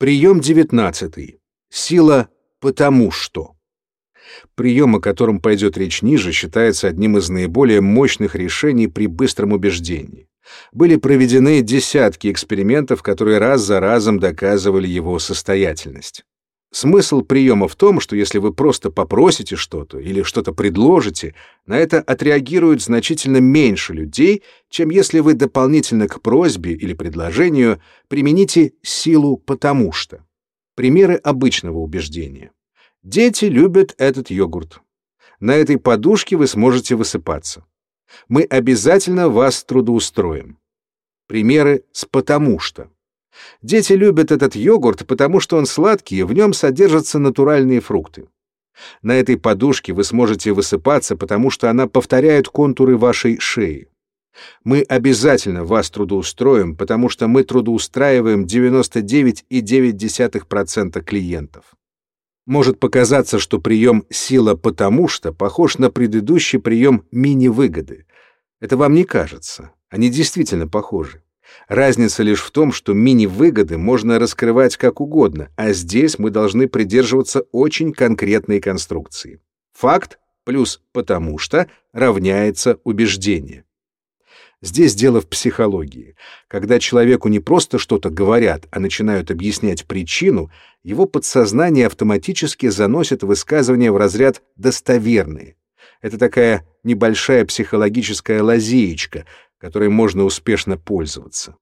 Прием девятнадцатый. Сила «потому что». Прием, о котором пойдет речь ниже, считается одним из наиболее мощных решений при быстром убеждении. Были проведены десятки экспериментов, которые раз за разом доказывали его состоятельность. Смысл приема в том, что если вы просто попросите что-то или что-то предложите, на это отреагирует значительно меньше людей, чем если вы дополнительно к просьбе или предложению примените силу «потому что». Примеры обычного убеждения. Дети любят этот йогурт. На этой подушке вы сможете высыпаться. Мы обязательно вас трудоустроим. Примеры с «потому что». Дети любят этот йогурт, потому что он сладкий, и в нем содержатся натуральные фрукты. На этой подушке вы сможете высыпаться, потому что она повторяет контуры вашей шеи. Мы обязательно вас трудоустроим, потому что мы трудоустраиваем 99,9% клиентов. Может показаться, что прием «сила потому что» похож на предыдущий прием мини-выгоды. Это вам не кажется. Они действительно похожи. Разница лишь в том, что мини-выгоды можно раскрывать как угодно, а здесь мы должны придерживаться очень конкретной конструкции. Факт плюс «потому что» равняется убеждение. Здесь дело в психологии. Когда человеку не просто что-то говорят, а начинают объяснять причину, его подсознание автоматически заносит высказывания в разряд «достоверные». Это такая небольшая психологическая лазеечка, которой можно успешно пользоваться.